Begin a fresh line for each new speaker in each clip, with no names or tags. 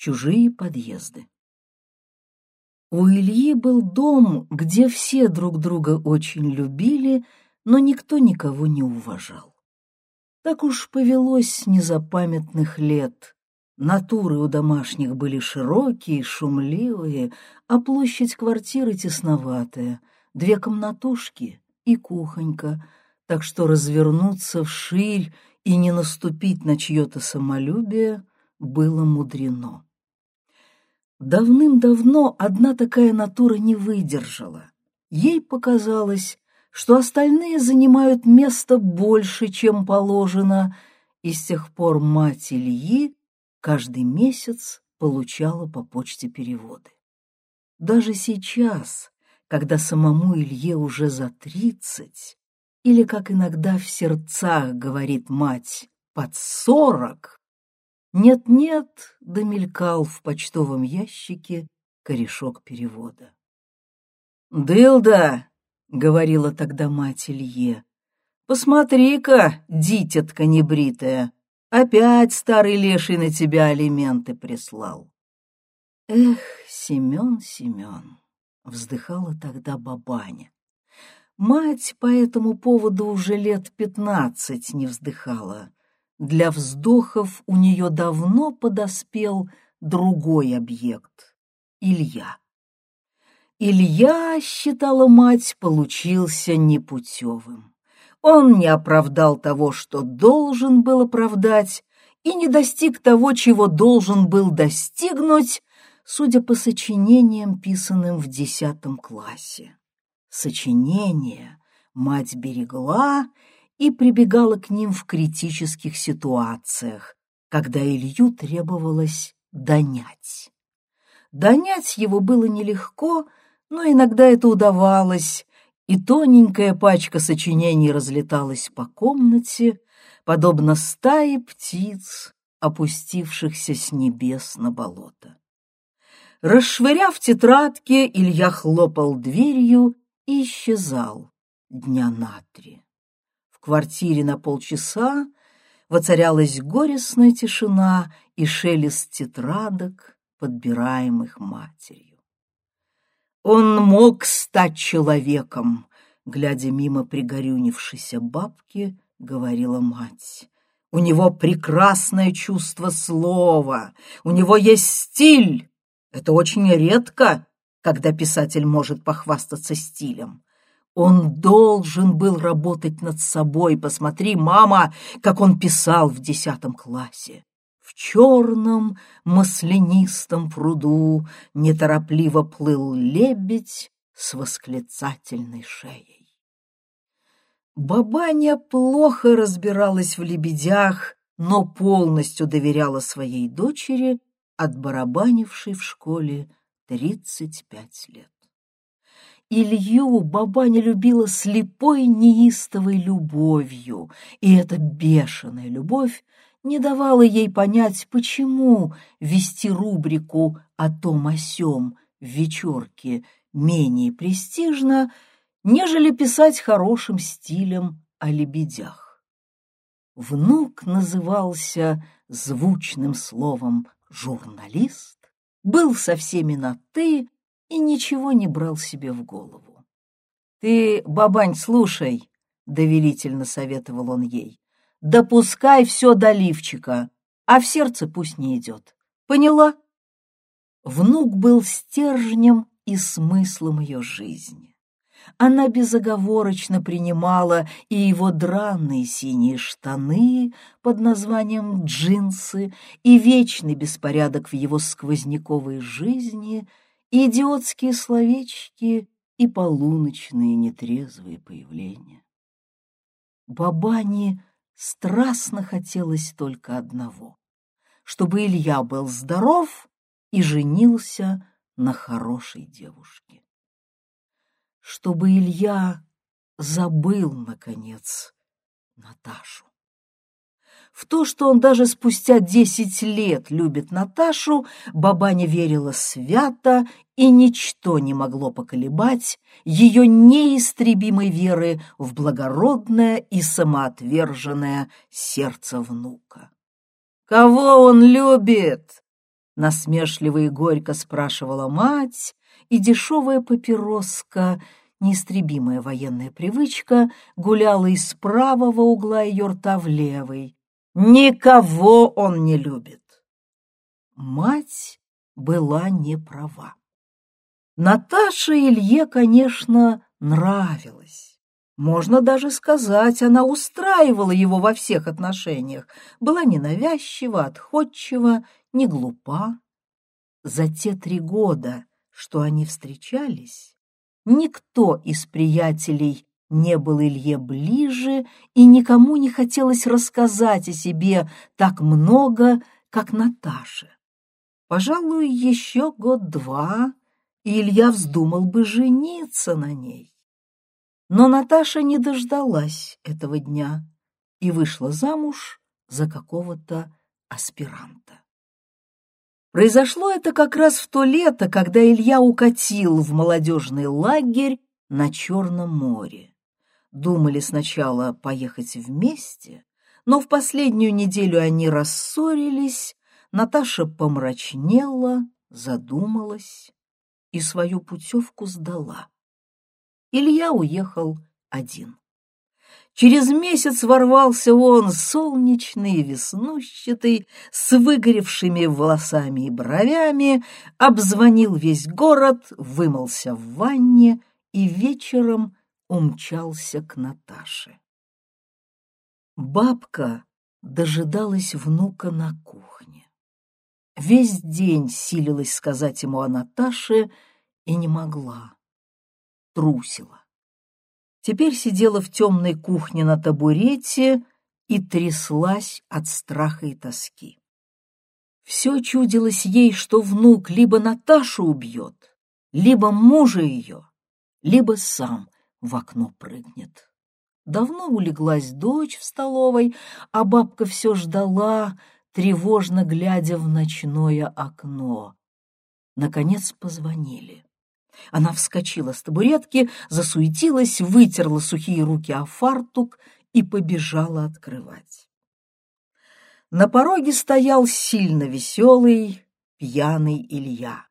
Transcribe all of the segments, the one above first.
чужие подъезды. У Ильи был дом, где все друг друга очень любили, но никто никого не уважал. Так уж повелось с незапамятных лет. Натуры у домашних были широкие, шумливые, а площадь квартиры тесноватая, две комнатушки и кухонька, так что развернуться вширь и не наступить на чье-то самолюбие было мудрено. Давным-давно одна такая натура не выдержала. Ей показалось, что остальные занимают место больше, чем положено, и с тех пор мать Ильи каждый месяц получала по почте переводы. Даже сейчас, когда самому Илье уже за тридцать, или, как иногда в сердцах говорит мать, под сорок, нет-нет, домелькал в почтовом ящике корешок перевода. «Дылда!» — говорила тогда мать Илье. «Посмотри-ка, дитятка небритая, опять старый леший на тебя алименты прислал». «Эх, Семен, Семен!» — вздыхала тогда бабаня. Мать по этому поводу уже лет пятнадцать не вздыхала. Для вздохов у нее давно подоспел другой объект — Илья. Илья, считала мать, получился непутевым. Он не оправдал того, что должен был оправдать, и не достиг того, чего должен был достигнуть, судя по сочинениям, писанным в десятом классе. Сочинения мать берегла и прибегала к ним в критических ситуациях, когда Илью требовалось донять. Донять его было нелегко, но иногда это удавалось, и тоненькая пачка сочинений разлеталась по комнате, подобно стае птиц, опустившихся с небес на болото. Расшвыряв тетрадки, Илья хлопал дверью и исчезал дня на три. В квартире на полчаса воцарялась горестная тишина и шелест тетрадок, подбираемых матерью. Он мог стать человеком, глядя мимо пригорюнившейся бабки, говорила мать. У него прекрасное чувство слова, у него есть стиль. Это очень редко, когда писатель может похвастаться стилем. Он должен был работать над собой. Посмотри, мама, как он писал в десятом классе. В черном маслянистом пруду неторопливо плыл лебедь с восклицательной шеей. Бабаня плохо разбиралась в лебедях, но полностью доверяла своей дочери, отбарабанившей в школе тридцать пять лет. Илью бабаня любила слепой неистовой любовью, и эта бешеная любовь не давала ей понять, почему вести рубрику о том о сём в вечерке менее престижно, нежели писать хорошим стилем о лебедях. Внук назывался звучным словом «журналист», был со всеми на «ты», и ничего не брал себе в голову. «Ты, бабань, слушай», — доверительно советовал он ей, «допускай все до лифчика, а в сердце пусть не идет. Поняла?» Внук был стержнем и смыслом ее жизни. Она безоговорочно принимала и его драные синие штаны под названием джинсы, и вечный беспорядок в его сквозняковой жизни — идиотские словечки, и полуночные нетрезвые появления. Бабане страстно хотелось только одного — чтобы Илья был здоров и женился на хорошей девушке. Чтобы Илья забыл, наконец, Наташу. В то, что он даже спустя десять лет любит Наташу, Бабаня верила свято, и ничто не могло поколебать ее неистребимой веры в благородное и самоотверженное сердце внука. «Кого он любит?» Насмешливо и горько спрашивала мать, и дешевая папироска, неистребимая военная привычка, гуляла из правого угла ее рта в левый. Никого он не любит. Мать была не права. Наташа Илье, конечно, нравилась. Можно даже сказать, она устраивала его во всех отношениях, была ненавязчива, отходчива, не глупа. За те три года, что они встречались, никто из приятелей не был Илье ближе, и никому не хотелось рассказать о себе так много, как Наташе. Пожалуй, еще год-два, и Илья вздумал бы жениться на ней. Но Наташа не дождалась этого дня и вышла замуж за какого-то аспиранта. Произошло это как раз в то лето, когда Илья укатил в молодежный лагерь на Черном море. Думали сначала поехать вместе, но в последнюю неделю они рассорились, Наташа помрачнела, задумалась и свою путевку сдала. Илья уехал один. Через месяц ворвался он, солнечный, веснущатый, с выгоревшими волосами и бровями, обзвонил весь город, вымылся в ванне и вечером умчался к Наташе. Бабка дожидалась внука на кухне. Весь день силилась сказать ему о Наташе и не могла. Трусила. Теперь сидела в темной кухне на табурете и тряслась от страха и тоски. Все чудилось ей, что внук либо Наташу убьет, либо мужа ее, либо сам в окно прыгнет. Давно улеглась дочь в столовой, а бабка все ждала, тревожно глядя в ночное окно. Наконец позвонили. Она вскочила с табуретки, засуетилась, вытерла сухие руки о фартук и побежала открывать. На пороге стоял сильно веселый, пьяный Илья.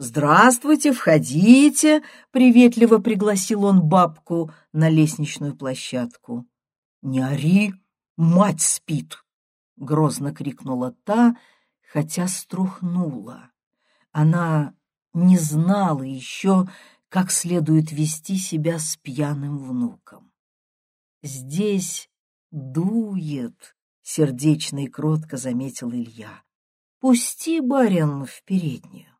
«Здравствуйте, входите!» — приветливо пригласил он бабку на лестничную площадку. «Не ори, мать спит!» — грозно крикнула та, хотя струхнула. Она не знала еще, как следует вести себя с пьяным внуком. «Здесь дует», — сердечно и кротко заметил Илья. «Пусти, барин, в переднюю».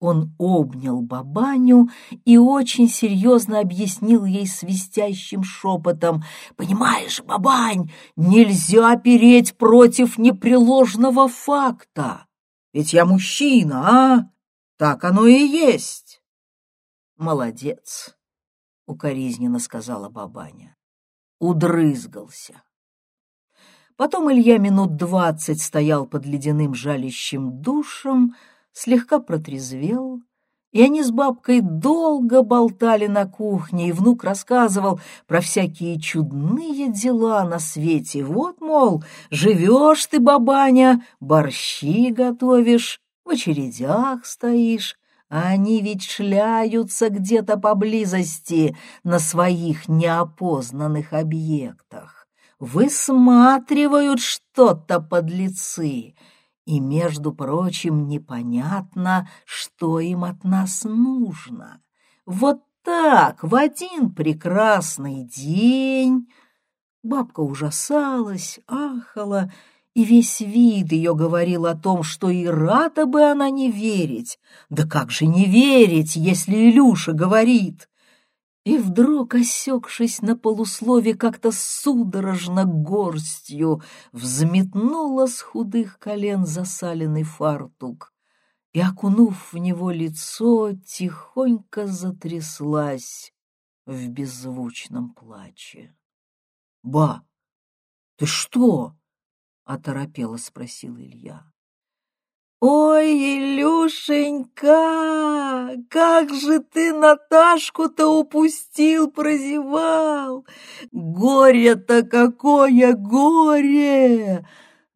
Он обнял бабаню и очень серьезно объяснил ей свистящим шепотом. «Понимаешь, бабань, нельзя переть против непреложного факта. Ведь я мужчина, а? Так оно и есть. Молодец, укоризненно сказала бабаня. Удрызгался. Потом Илья минут двадцать стоял под ледяным жалящим душем, слегка протрезвел, и они с бабкой долго болтали на кухне, и внук рассказывал про всякие чудные дела на свете. Вот, мол, живешь ты, бабаня, борщи готовишь, в очередях стоишь, а они ведь шляются где-то поблизости на своих неопознанных объектах, высматривают что-то под лицы, и, между прочим, непонятно, что им от нас нужно. Вот так, в один прекрасный день... Бабка ужасалась, ахала и весь вид ее говорил о том, что и рада бы она не верить. Да как же не верить, если Илюша говорит? И вдруг, осекшись на полуслове, как-то судорожно горстью взметнула с худых колен засаленный фартук и, окунув в него лицо, тихонько затряслась в беззвучном плаче. — Ба, ты что? оторопело спросил Илья. «Ой, Илюшенька, как же ты Наташку-то упустил, прозевал! Горе-то какое горе!»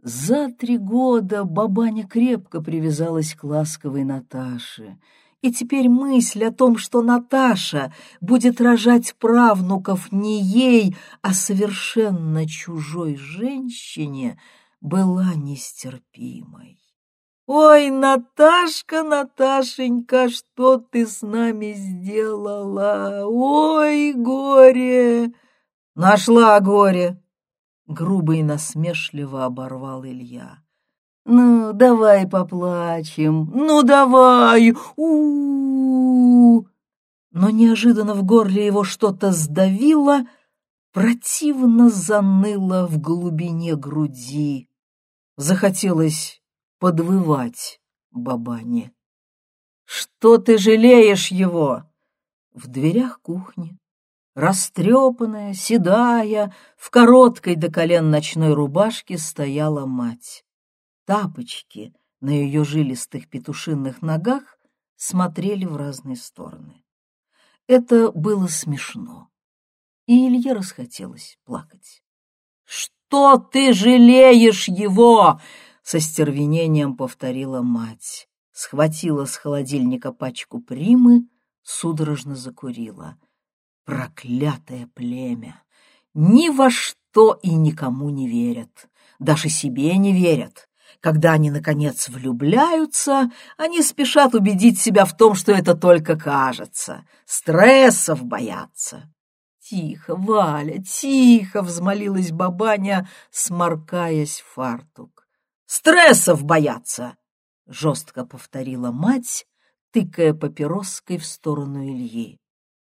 За три года бабаня крепко привязалась к ласковой Наташе, и теперь мысль о том, что Наташа будет рожать правнуков не ей, а совершенно чужой женщине, была нестерпимой. «Ой, Наташка, Наташенька, что ты с нами сделала? Ой, горе!» «Нашла горе!» — грубо и насмешливо оборвал Илья. «Ну, давай поплачем, ну, давай! у, Но неожиданно в горле его что-то сдавило, противно заныло в глубине груди. Захотелось подвывать бабане. «Что ты жалеешь его?» В дверях кухни, растрепанная, седая, в короткой до колен ночной рубашке стояла мать. Тапочки на ее жилистых петушинных ногах смотрели в разные стороны. Это было смешно, и Илье расхотелось плакать. «Что ты жалеешь его?» Со стервенением повторила мать. Схватила с холодильника пачку примы, судорожно закурила. Проклятое племя! Ни во что и никому не верят, даже себе не верят. Когда они, наконец, влюбляются, они спешат убедить себя в том, что это только кажется. Стрессов боятся. «Тихо, Валя, тихо!» — взмолилась бабаня, сморкаясь в фартук. Стрессов боятся!» — жестко повторила мать, тыкая папироской в сторону Ильи.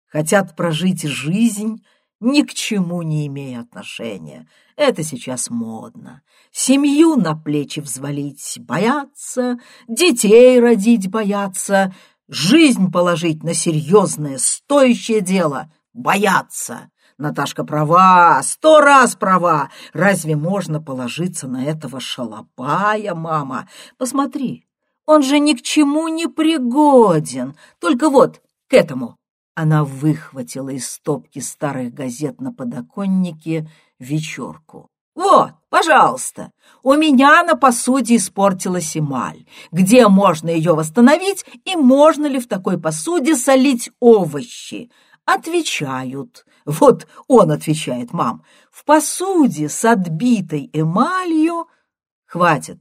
«Хотят прожить жизнь, ни к чему не имея отношения. Это сейчас модно. Семью на плечи взвалить боятся, детей родить боятся, жизнь положить на серьезное, стоящее дело боятся. Наташка права, сто раз права. Разве можно положиться на этого шалопая, мама? Посмотри, он же ни к чему не пригоден. Только вот к этому. Она выхватила из стопки старых газет на подоконнике вечерку. «Вот, пожалуйста, у меня на посуде испортилась эмаль. Где можно ее восстановить и можно ли в такой посуде солить овощи?» Отвечают. Вот он отвечает, мам, в посуде с отбитой эмалью... Хватит,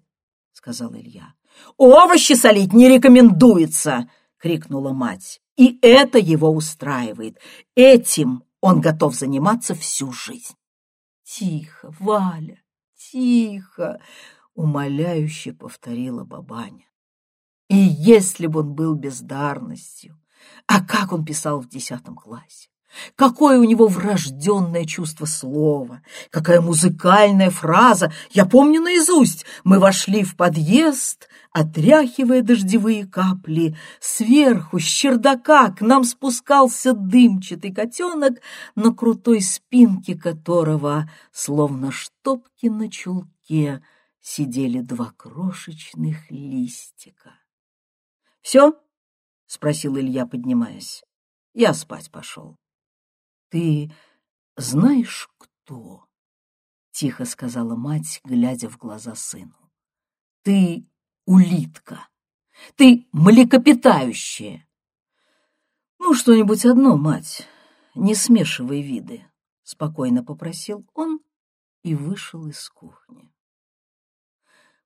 сказал Илья. Овощи солить не рекомендуется, крикнула мать. И это его устраивает. Этим он готов заниматься всю жизнь. Тихо, Валя, тихо, умоляюще повторила бабаня. И если бы он был бездарностью, а как он писал в десятом классе? Какое у него врожденное чувство слова, какая музыкальная фраза. Я помню наизусть. Мы вошли в подъезд, отряхивая дождевые капли. Сверху, с чердака, к нам спускался дымчатый котенок, на крутой спинке которого, словно штопки на чулке, сидели два крошечных листика. «Все?» — спросил Илья, поднимаясь. «Я спать пошел». «Ты знаешь, кто?» — тихо сказала мать, глядя в глаза сыну. «Ты улитка. Ты млекопитающая». «Ну, что-нибудь одно, мать, не смешивай виды», — спокойно попросил он и вышел из кухни.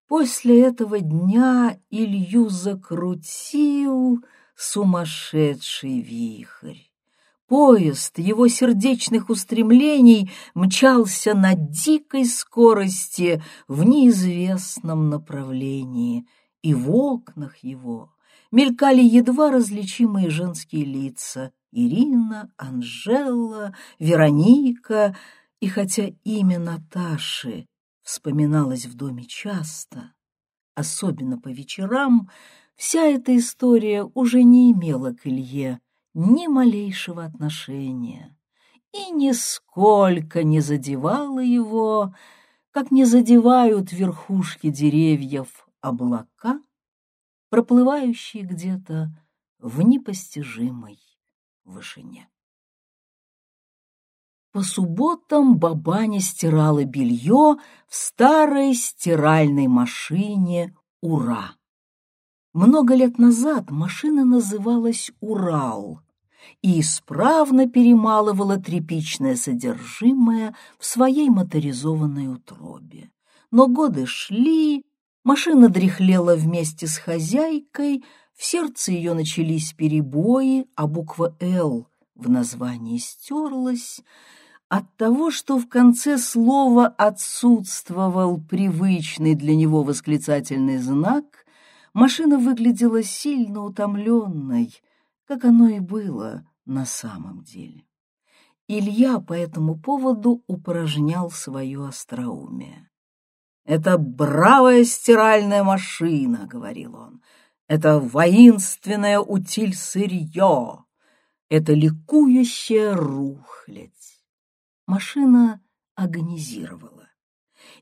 После этого дня Илью закрутил сумасшедший вихрь. Поезд его сердечных устремлений мчался на дикой скорости в неизвестном направлении, и в окнах его мелькали едва различимые женские лица — Ирина, Анжела, Вероника, и хотя имя Наташи вспоминалось в доме часто, особенно по вечерам, Вся эта история уже не имела к Илье ни малейшего отношения и нисколько не задевала его, как не задевают верхушки деревьев облака, проплывающие где-то в непостижимой вышине. По субботам бабаня стирала белье в старой стиральной машине «Ура». Много лет назад машина называлась «Урал» и исправно перемалывала тряпичное содержимое в своей моторизованной утробе. Но годы шли, машина дряхлела вместе с хозяйкой, в сердце ее начались перебои, а буква «Л» в названии стерлась, от того, что в конце слова отсутствовал привычный для него восклицательный знак, машина выглядела сильно утомленной, как оно и было на самом деле. Илья по этому поводу упражнял свое остроумие. «Это бравая стиральная машина», — говорил он. «Это воинственная утиль сырье. Это ликующая рухлядь машина агонизировала.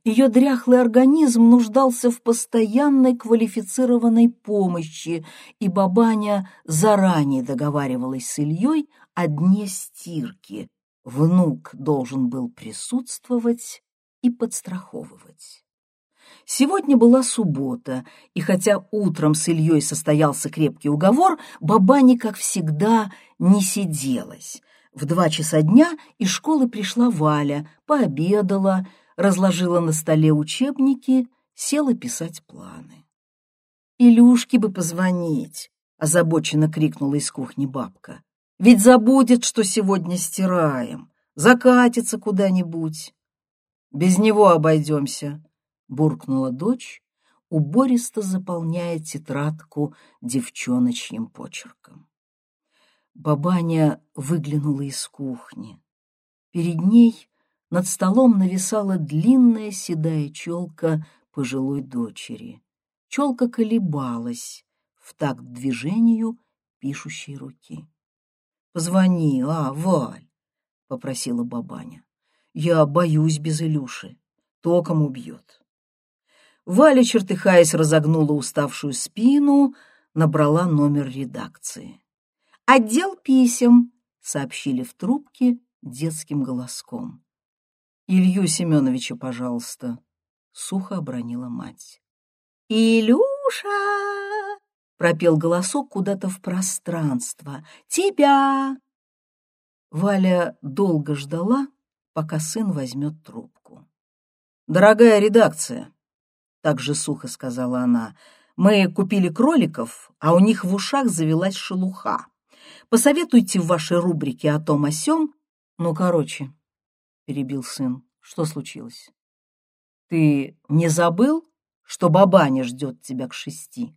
Ее дряхлый организм нуждался в постоянной квалифицированной помощи, и бабаня заранее договаривалась с Ильей о дне стирки. Внук должен был присутствовать и подстраховывать. Сегодня была суббота, и хотя утром с Ильей состоялся крепкий уговор, бабане, как всегда, не сиделась. В два часа дня из школы пришла Валя, пообедала, разложила на столе учебники, села писать планы. «Илюшке бы позвонить!» — озабоченно крикнула из кухни бабка. «Ведь забудет, что сегодня стираем, закатится куда-нибудь». «Без него обойдемся», — буркнула дочь, убористо заполняя тетрадку девчоночьим почерком. Бабаня выглянула из кухни. Перед ней над столом нависала длинная седая челка пожилой дочери. Челка колебалась в такт движению пишущей руки. — Позвони, а, Валь, — попросила бабаня. — Я боюсь без Илюши, током убьет. Валя, чертыхаясь, разогнула уставшую спину, набрала номер редакции. «Отдел писем», — сообщили в трубке детским голоском. «Илью Семеновича, пожалуйста», — сухо обронила мать. «Илюша!» — пропел голосок куда-то в пространство. «Тебя!» Валя долго ждала, пока сын возьмет трубку. «Дорогая редакция», — так же сухо сказала она, — «мы купили кроликов, а у них в ушах завелась шелуха. Посоветуйте в вашей рубрике о том о сём. Ну, короче, — перебил сын, — что случилось? Ты не забыл, что бабаня ждет тебя к шести?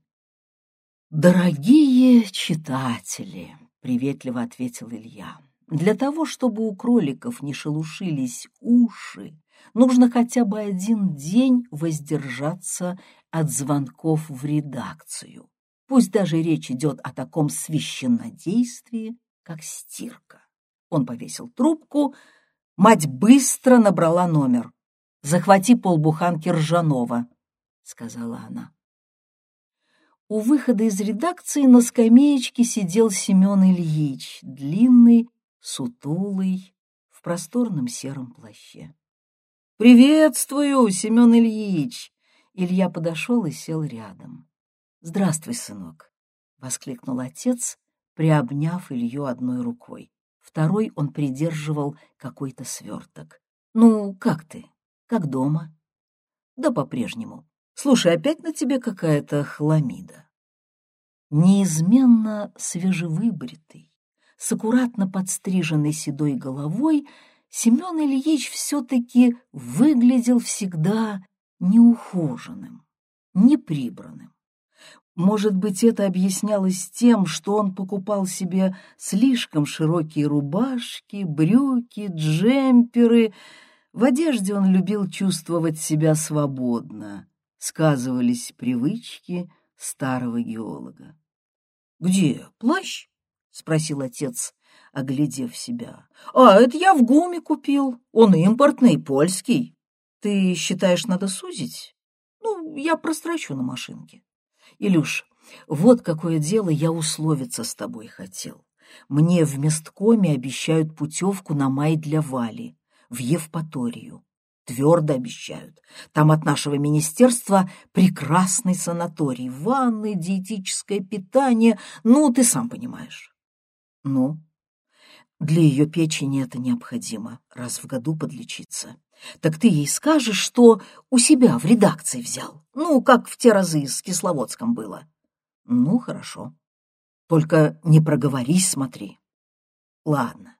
Дорогие читатели, — приветливо ответил Илья, — для того, чтобы у кроликов не шелушились уши, нужно хотя бы один день воздержаться от звонков в редакцию. Пусть даже речь идет о таком священнодействии, как стирка. Он повесил трубку, мать быстро набрала номер. «Захвати полбуханки ржаного», — сказала она. У выхода из редакции на скамеечке сидел Семен Ильич, длинный, сутулый, в просторном сером плаще. «Приветствую, Семен Ильич!» Илья подошел и сел рядом. «Здравствуй, сынок!» — воскликнул отец, приобняв Илью одной рукой. Второй он придерживал какой-то сверток. «Ну, как ты? Как дома?» «Да по-прежнему. Слушай, опять на тебе какая-то хламида». Неизменно свежевыбритый, с аккуратно подстриженной седой головой, Семен Ильич все-таки выглядел всегда неухоженным, неприбранным. Может быть, это объяснялось тем, что он покупал себе слишком широкие рубашки, брюки, джемперы. В одежде он любил чувствовать себя свободно. Сказывались привычки старого геолога. «Где? Плащ?» — спросил отец, оглядев себя. «А, это я в ГУМе купил. Он импортный, польский. Ты считаешь, надо сузить? Ну, я прострочу на машинке». Илюш, вот какое дело я условиться с тобой хотел. Мне в месткоме обещают путевку на май для Вали, в Евпаторию. Твердо обещают. Там от нашего министерства прекрасный санаторий, ванны, диетическое питание. Ну, ты сам понимаешь. Ну, для ее печени это необходимо, раз в году подлечиться. Так ты ей скажешь, что у себя в редакции взял. Ну, как в те разы с Кисловодском было. Ну, хорошо. Только не проговорись, смотри. Ладно.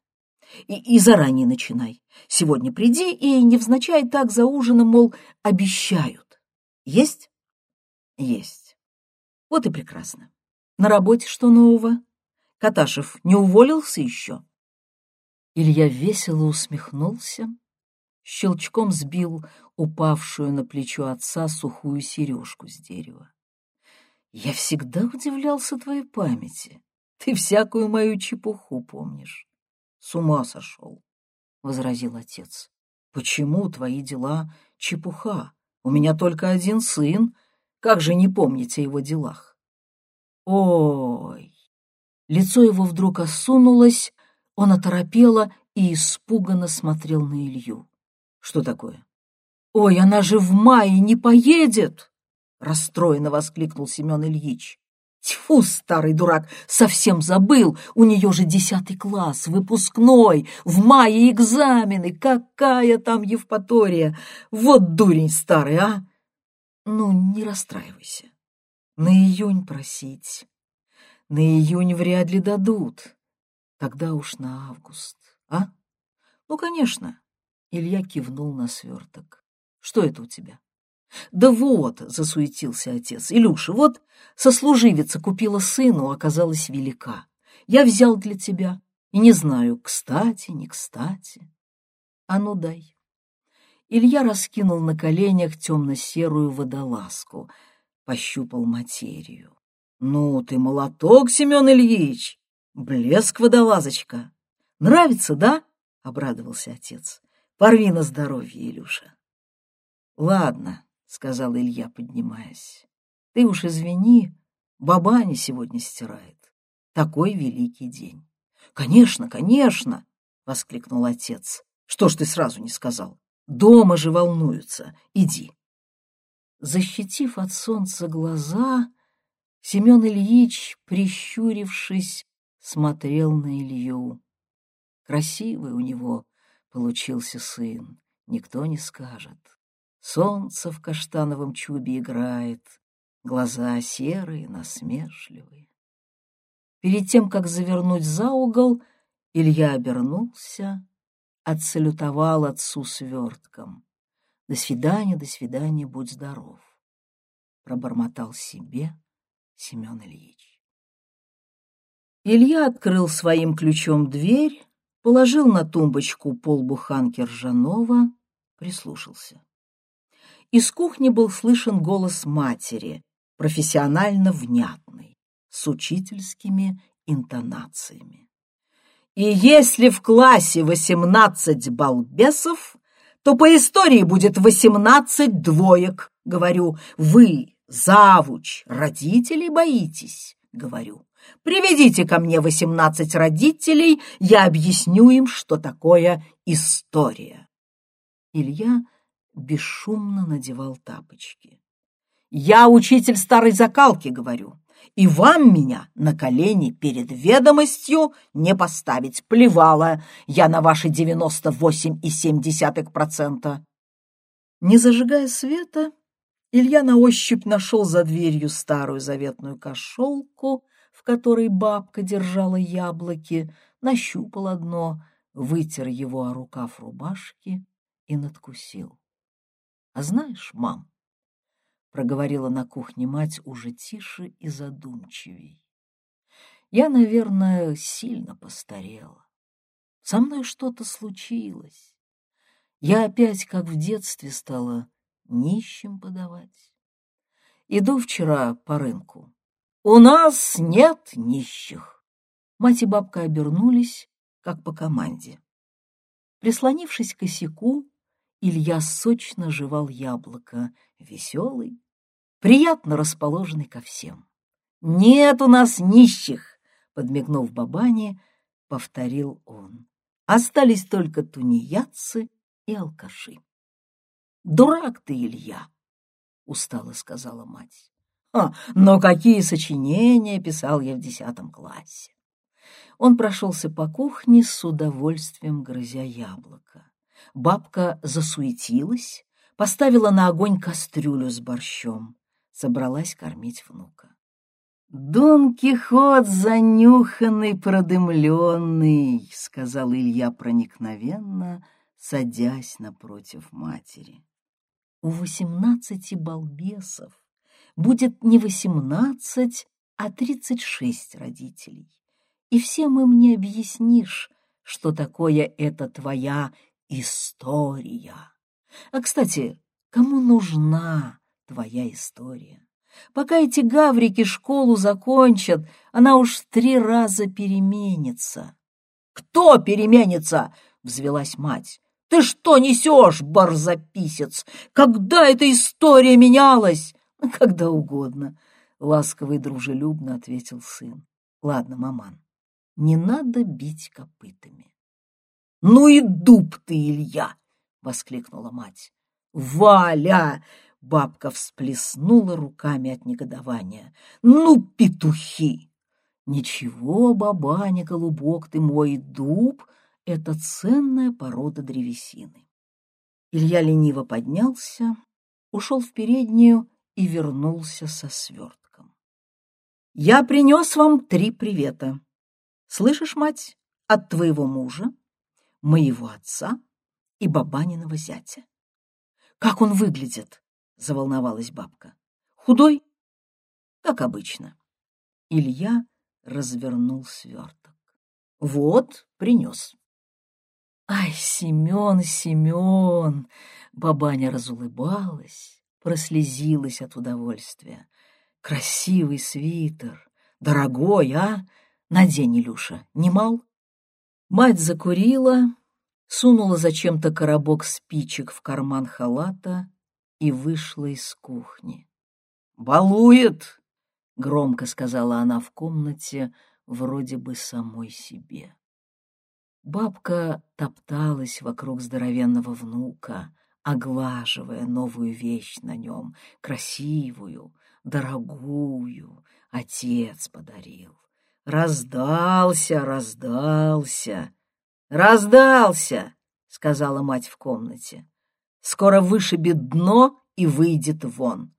И, и заранее начинай. Сегодня приди и невзначай так за ужином, мол, обещают. Есть? Есть. Вот и прекрасно. На работе что нового? Каташев не уволился еще? Илья весело усмехнулся, щелчком сбил упавшую на плечо отца сухую сережку с дерева. Я всегда удивлялся твоей памяти. Ты всякую мою чепуху помнишь. С ума сошел, — возразил отец. Почему твои дела чепуха? У меня только один сын. Как же не помнить о его делах? Ой! Лицо его вдруг осунулось, он оторопело и испуганно смотрел на Илью. Что такое? Ой, она же в мае не поедет! расстроенно воскликнул Семен Ильич. Тьфу, старый дурак, совсем забыл, у нее же десятый класс, выпускной, в мае экзамены, какая там Евпатория, вот дурень старый, а! Ну, не расстраивайся, на июнь просить, на июнь вряд ли дадут, тогда уж на август, а? Ну, конечно, Илья кивнул на сверток. Что это у тебя? «Да вот», — засуетился отец, — «Илюша, вот сослуживица купила сыну, оказалась велика. Я взял для тебя, и не знаю, кстати, не кстати. А ну дай». Илья раскинул на коленях темно-серую водолазку, пощупал материю. «Ну ты молоток, Семен Ильич! Блеск водолазочка! Нравится, да?» — обрадовался отец. «Порви на здоровье, Илюша». «Ладно», — сказал Илья, поднимаясь. — Ты уж извини, баба сегодня стирает. Такой великий день. — Конечно, конечно! — воскликнул отец. — Что ж ты сразу не сказал? Дома же волнуются. Иди. Защитив от солнца глаза, Семен Ильич, прищурившись, смотрел на Илью. Красивый у него получился сын, никто не скажет. Солнце в каштановом чубе играет, глаза серые, насмешливые. Перед тем, как завернуть за угол, Илья обернулся, отсалютовал отцу свертком. «До свидания, до свидания, будь здоров», — пробормотал себе Семен Ильич. Илья открыл своим ключом дверь, положил на тумбочку полбуханки ржаного, прислушался. Из кухни был слышен голос матери, профессионально внятный, с учительскими интонациями. И если в классе восемнадцать балбесов, то по истории будет восемнадцать двоек, говорю. Вы, завуч, родителей боитесь, говорю. Приведите ко мне восемнадцать родителей, я объясню им, что такое история. Илья бесшумно надевал тапочки. «Я учитель старой закалки, — говорю, — и вам меня на колени перед ведомостью не поставить. Плевала я на ваши девяносто восемь и семь десятых процента». Не зажигая света, Илья на ощупь нашел за дверью старую заветную кошелку, в которой бабка держала яблоки, нащупал одно, вытер его о рукав рубашки и надкусил. А знаешь, мам, — проговорила на кухне мать уже тише и задумчивей, — я, наверное, сильно постарела. Со мной что-то случилось. Я опять, как в детстве, стала нищим подавать. Иду вчера по рынку. У нас нет нищих. Мать и бабка обернулись, как по команде. Прислонившись к косяку, Илья сочно жевал яблоко, веселый, приятно расположенный ко всем. «Нет у нас нищих!» подмигнув бабане, повторил он. Остались только тунеядцы и алкаши. «Дурак ты, Илья!» — устало сказала мать. «А, но какие сочинения писал я в десятом классе!» Он прошелся по кухне с удовольствием, грызя яблоко. Бабка засуетилась, поставила на огонь кастрюлю с борщом, собралась кормить внука. «Дон Кихот занюханный, продымленный», — сказал Илья проникновенно, садясь напротив матери. «У восемнадцати балбесов будет не восемнадцать, а тридцать шесть родителей, и всем им не объяснишь, что такое эта твоя история. А, кстати, кому нужна твоя история? Пока эти гаврики школу закончат, она уж три раза переменится. — Кто переменится? — взвелась мать. — Ты что несешь, барзаписец? Когда эта история менялась? — Когда угодно, — ласково и дружелюбно ответил сын. — Ладно, маман, не надо бить копытами. — Ну и дуб ты, Илья! — воскликнула мать. — Валя! Бабка всплеснула руками от негодования. «Ну, петухи!» «Ничего, бабаня, голубок ты мой, дуб — это ценная порода древесины». Илья лениво поднялся, ушел в переднюю и вернулся со свертком. «Я принес вам три привета. Слышишь, мать, от твоего мужа, моего отца и бабаниного зятя. Как он выглядит?» заволновалась бабка. Худой? Как обычно. Илья развернул сверток. Вот, принес. Ай, Семен, Семен! Бабаня разулыбалась, прослезилась от удовольствия. Красивый свитер, дорогой, а? Надень, Илюша, не мал? Мать закурила, сунула зачем-то коробок спичек в карман халата и вышла из кухни. «Балует!» — громко сказала она в комнате, вроде бы самой себе. Бабка топталась вокруг здоровенного внука, оглаживая новую вещь на нем, красивую, дорогую, отец подарил. Раздался, раздался, раздался, сказала мать в комнате. Скоро вышибет дно и выйдет вон.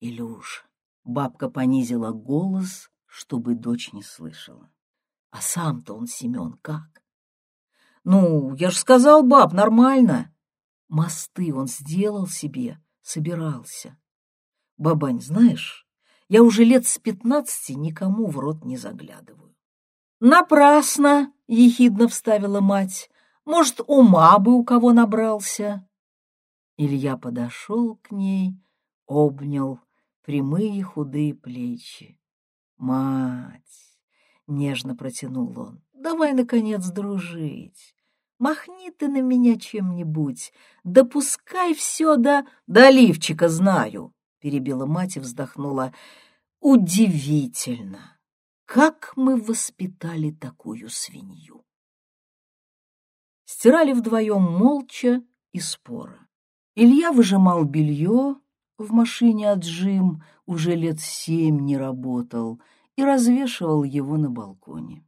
Илюш, бабка понизила голос, чтобы дочь не слышала. А сам-то он, Семен, как? Ну, я ж сказал, баб, нормально. Мосты он сделал себе, собирался. Бабань, знаешь, я уже лет с пятнадцати никому в рот не заглядываю. Напрасно, — ехидно вставила мать. Может, ума бы у кого набрался. Илья подошел к ней, обнял прямые худые плечи. «Мать!» — нежно протянул он. «Давай, наконец, дружить. Махни ты на меня чем-нибудь. Допускай все до... До лифчика знаю!» — перебила мать и вздохнула. «Удивительно! Как мы воспитали такую свинью!» Стирали вдвоем молча и споро. Илья выжимал белье, в машине отжим уже лет семь не работал и развешивал его на балконе.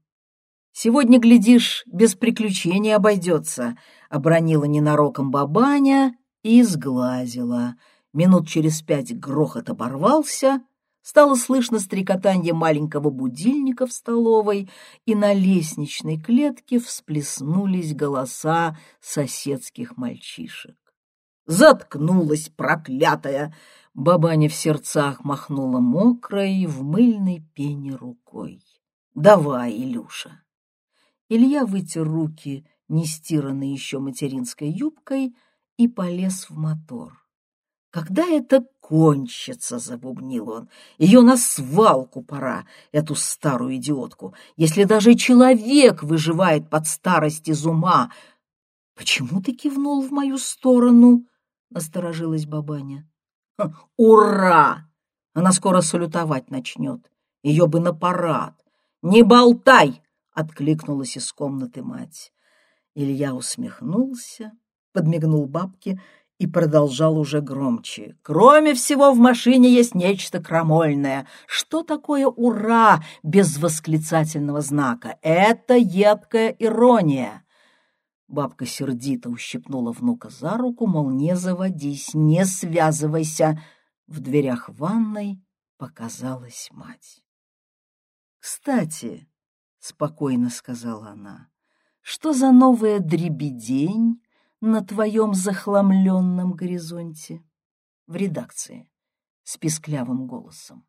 «Сегодня, глядишь, без приключений обойдется», — обронила ненароком бабаня и сглазила. Минут через пять грохот оборвался, стало слышно стрекотанье маленького будильника в столовой, и на лестничной клетке всплеснулись голоса соседских мальчишек. Заткнулась, проклятая! Бабаня в сердцах махнула мокрой в мыльной пене рукой. Давай, Илюша. Илья вытер руки, не стиранной еще материнской юбкой, и полез в мотор. «Когда это кончится?» — забубнил он. «Ее на свалку пора, эту старую идиотку, если даже человек выживает под старость из ума. Почему ты кивнул в мою сторону?» — насторожилась бабаня. «Ура! Она скоро салютовать начнет. Ее бы на парад. «Не болтай!» — откликнулась из комнаты мать. Илья усмехнулся, подмигнул бабке и продолжал уже громче. «Кроме всего, в машине есть нечто крамольное. Что такое «ура» без восклицательного знака? Это едкая ирония». Бабка сердито ущипнула внука за руку, мол, не заводись, не связывайся. В дверях ванной показалась мать. «Кстати», — спокойно сказала она, — «что за новая дребедень на твоем захламленном горизонте?» В редакции с писклявым голосом.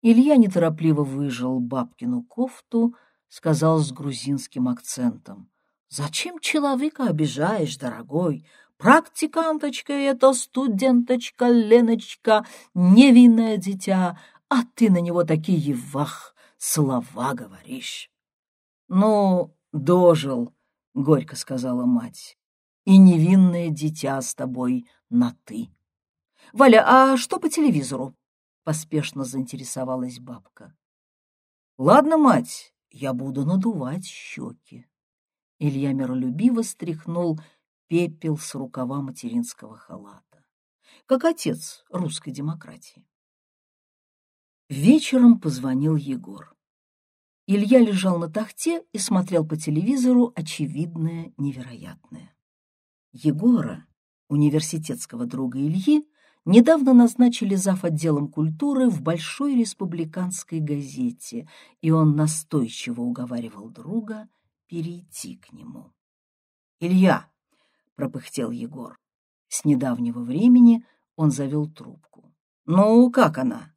Илья неторопливо выжил бабкину кофту, сказал с грузинским акцентом. «Зачем человека обижаешь, дорогой? Практиканточка это студенточка Леночка, невинное дитя, а ты на него такие вах, слова говоришь. Ну, дожил, горько сказала мать, и невинное дитя с тобой на ты. Валя, а что по телевизору? Поспешно заинтересовалась бабка. Ладно, мать, я буду надувать щеки. Илья миролюбиво стряхнул пепел с рукава материнского халата, как отец русской демократии. Вечером позвонил Егор. Илья лежал на тахте и смотрел по телевизору очевидное невероятное. Егора, университетского друга Ильи, недавно назначили зав. отделом культуры в Большой республиканской газете, и он настойчиво уговаривал друга перейти к нему. «Илья!» — пропыхтел Егор. С недавнего времени он завел трубку. «Ну, как она?»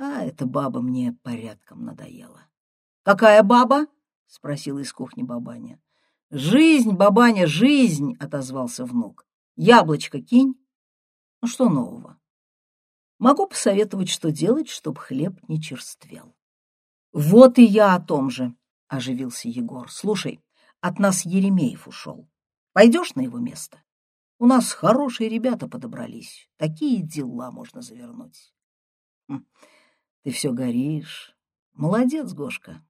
А эта баба мне порядком надоела. «Какая баба?» — спросил из кухни бабаня. «Жизнь, бабаня, жизнь!» — отозвался внук. «Яблочко кинь!» «Ну что нового?» «Могу посоветовать, что делать, чтобы хлеб не черствел». «Вот и я о том же!» — оживился Егор. «Слушай, от нас Еремеев ушел. Пойдешь на его место? У нас хорошие ребята подобрались. Такие дела можно завернуть». Ты все горишь. Молодец, Гошка.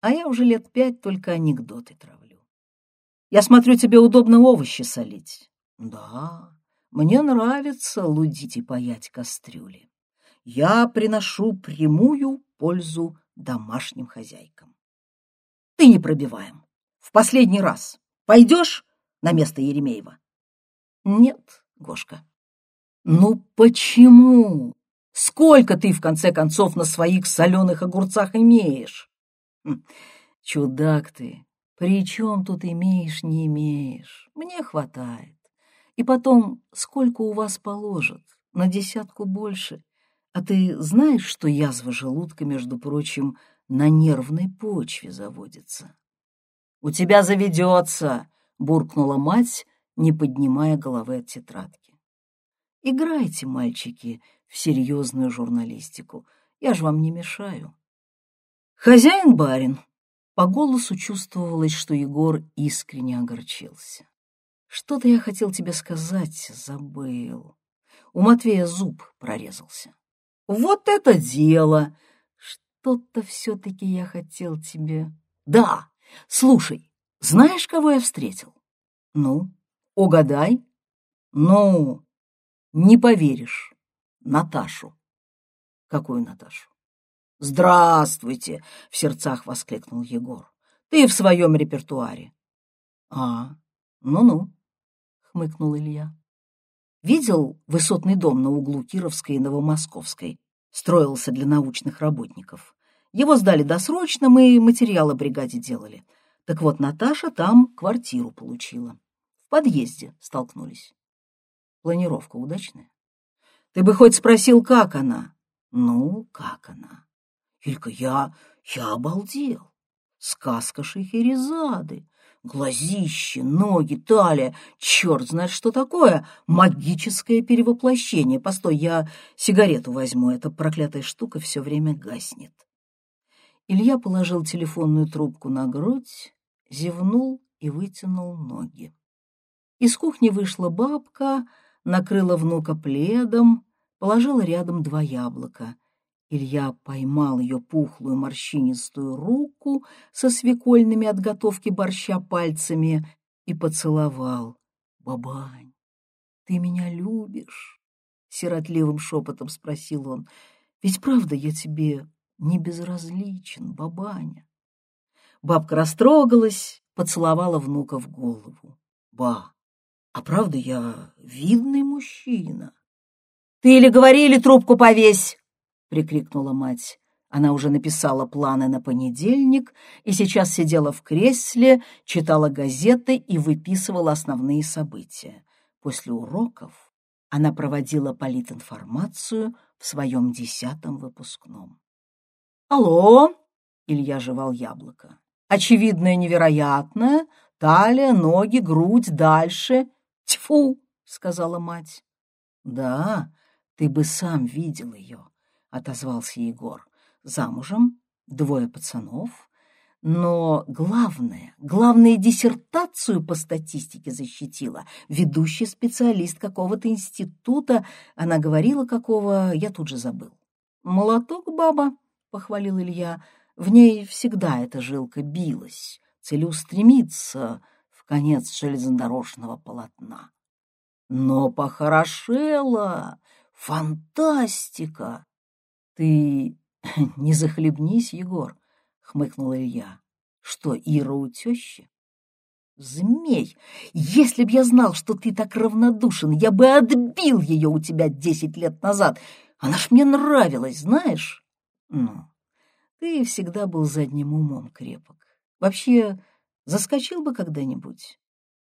А я уже лет пять только анекдоты травлю. Я смотрю, тебе удобно овощи солить. Да, мне нравится лудить и паять кастрюли. Я приношу прямую пользу домашним хозяйкам. Ты не пробиваем. В последний раз. Пойдешь на место Еремеева? Нет, Гошка. Ну почему? Сколько ты, в конце концов, на своих соленых огурцах имеешь? Хм, чудак ты. При чем тут имеешь, не имеешь? Мне хватает. И потом, сколько у вас положат? На десятку больше. А ты знаешь, что язва желудка, между прочим, на нервной почве заводится? «У тебя заведется!» — буркнула мать, не поднимая головы от тетрадки. «Играйте, мальчики, в серьезную журналистику. Я же вам не мешаю. Хозяин барин. По голосу чувствовалось, что Егор искренне огорчился. Что-то я хотел тебе сказать, забыл. У Матвея зуб прорезался. Вот это дело! Что-то все-таки я хотел тебе... Да, слушай, знаешь, кого я встретил? Ну, угадай. Ну, не поверишь. Наташу. Какую Наташу? Здравствуйте, в сердцах воскликнул Егор. Ты в своем репертуаре. А, ну-ну, хмыкнул Илья. Видел высотный дом на углу Кировской и Новомосковской? Строился для научных работников. Его сдали досрочно, мы материалы бригаде делали. Так вот, Наташа там квартиру получила. В подъезде столкнулись. Планировка удачная? Ты бы хоть спросил, как она. Ну, как она? Илька, я, я обалдел. Сказка Шехерезады. Глазище, ноги, талия. Черт знает, что такое. Магическое перевоплощение. Постой, я сигарету возьму. Эта проклятая штука все время гаснет. Илья положил телефонную трубку на грудь, зевнул и вытянул ноги. Из кухни вышла бабка, накрыла внука пледом, положила рядом два яблока. Илья поймал ее пухлую морщинистую руку со свекольными от готовки борща пальцами и поцеловал. «Бабань, ты меня любишь?» — сиротливым шепотом спросил он. «Ведь правда я тебе не безразличен, бабаня?» Бабка растрогалась, поцеловала внука в голову. «Ба, а правда я видный мужчина?» «Ты или говори, или трубку повесь!» — прикрикнула мать. Она уже написала планы на понедельник и сейчас сидела в кресле, читала газеты и выписывала основные события. После уроков она проводила политинформацию в своем десятом выпускном. «Алло!» — Илья жевал яблоко. «Очевидное невероятное. Талия, ноги, грудь, дальше. Тьфу!» — сказала мать. «Да, ты бы сам видел ее», — отозвался Егор. «Замужем, двое пацанов, но главное, главное диссертацию по статистике защитила ведущий специалист какого-то института. Она говорила, какого, я тут же забыл. «Молоток, баба», — похвалил Илья, — «в ней всегда эта жилка билась, целеустремиться конец железнодорожного полотна». «Но похорошела! Фантастика!» «Ты не захлебнись, Егор», хмыкнул Илья. Что, Ира у тещи? Змей, если б я знал, что ты так равнодушен, я бы отбил ее у тебя десять лет назад. Она ж мне нравилась, знаешь? Ну, ты всегда был задним умом крепок. Вообще, заскочил бы когда-нибудь?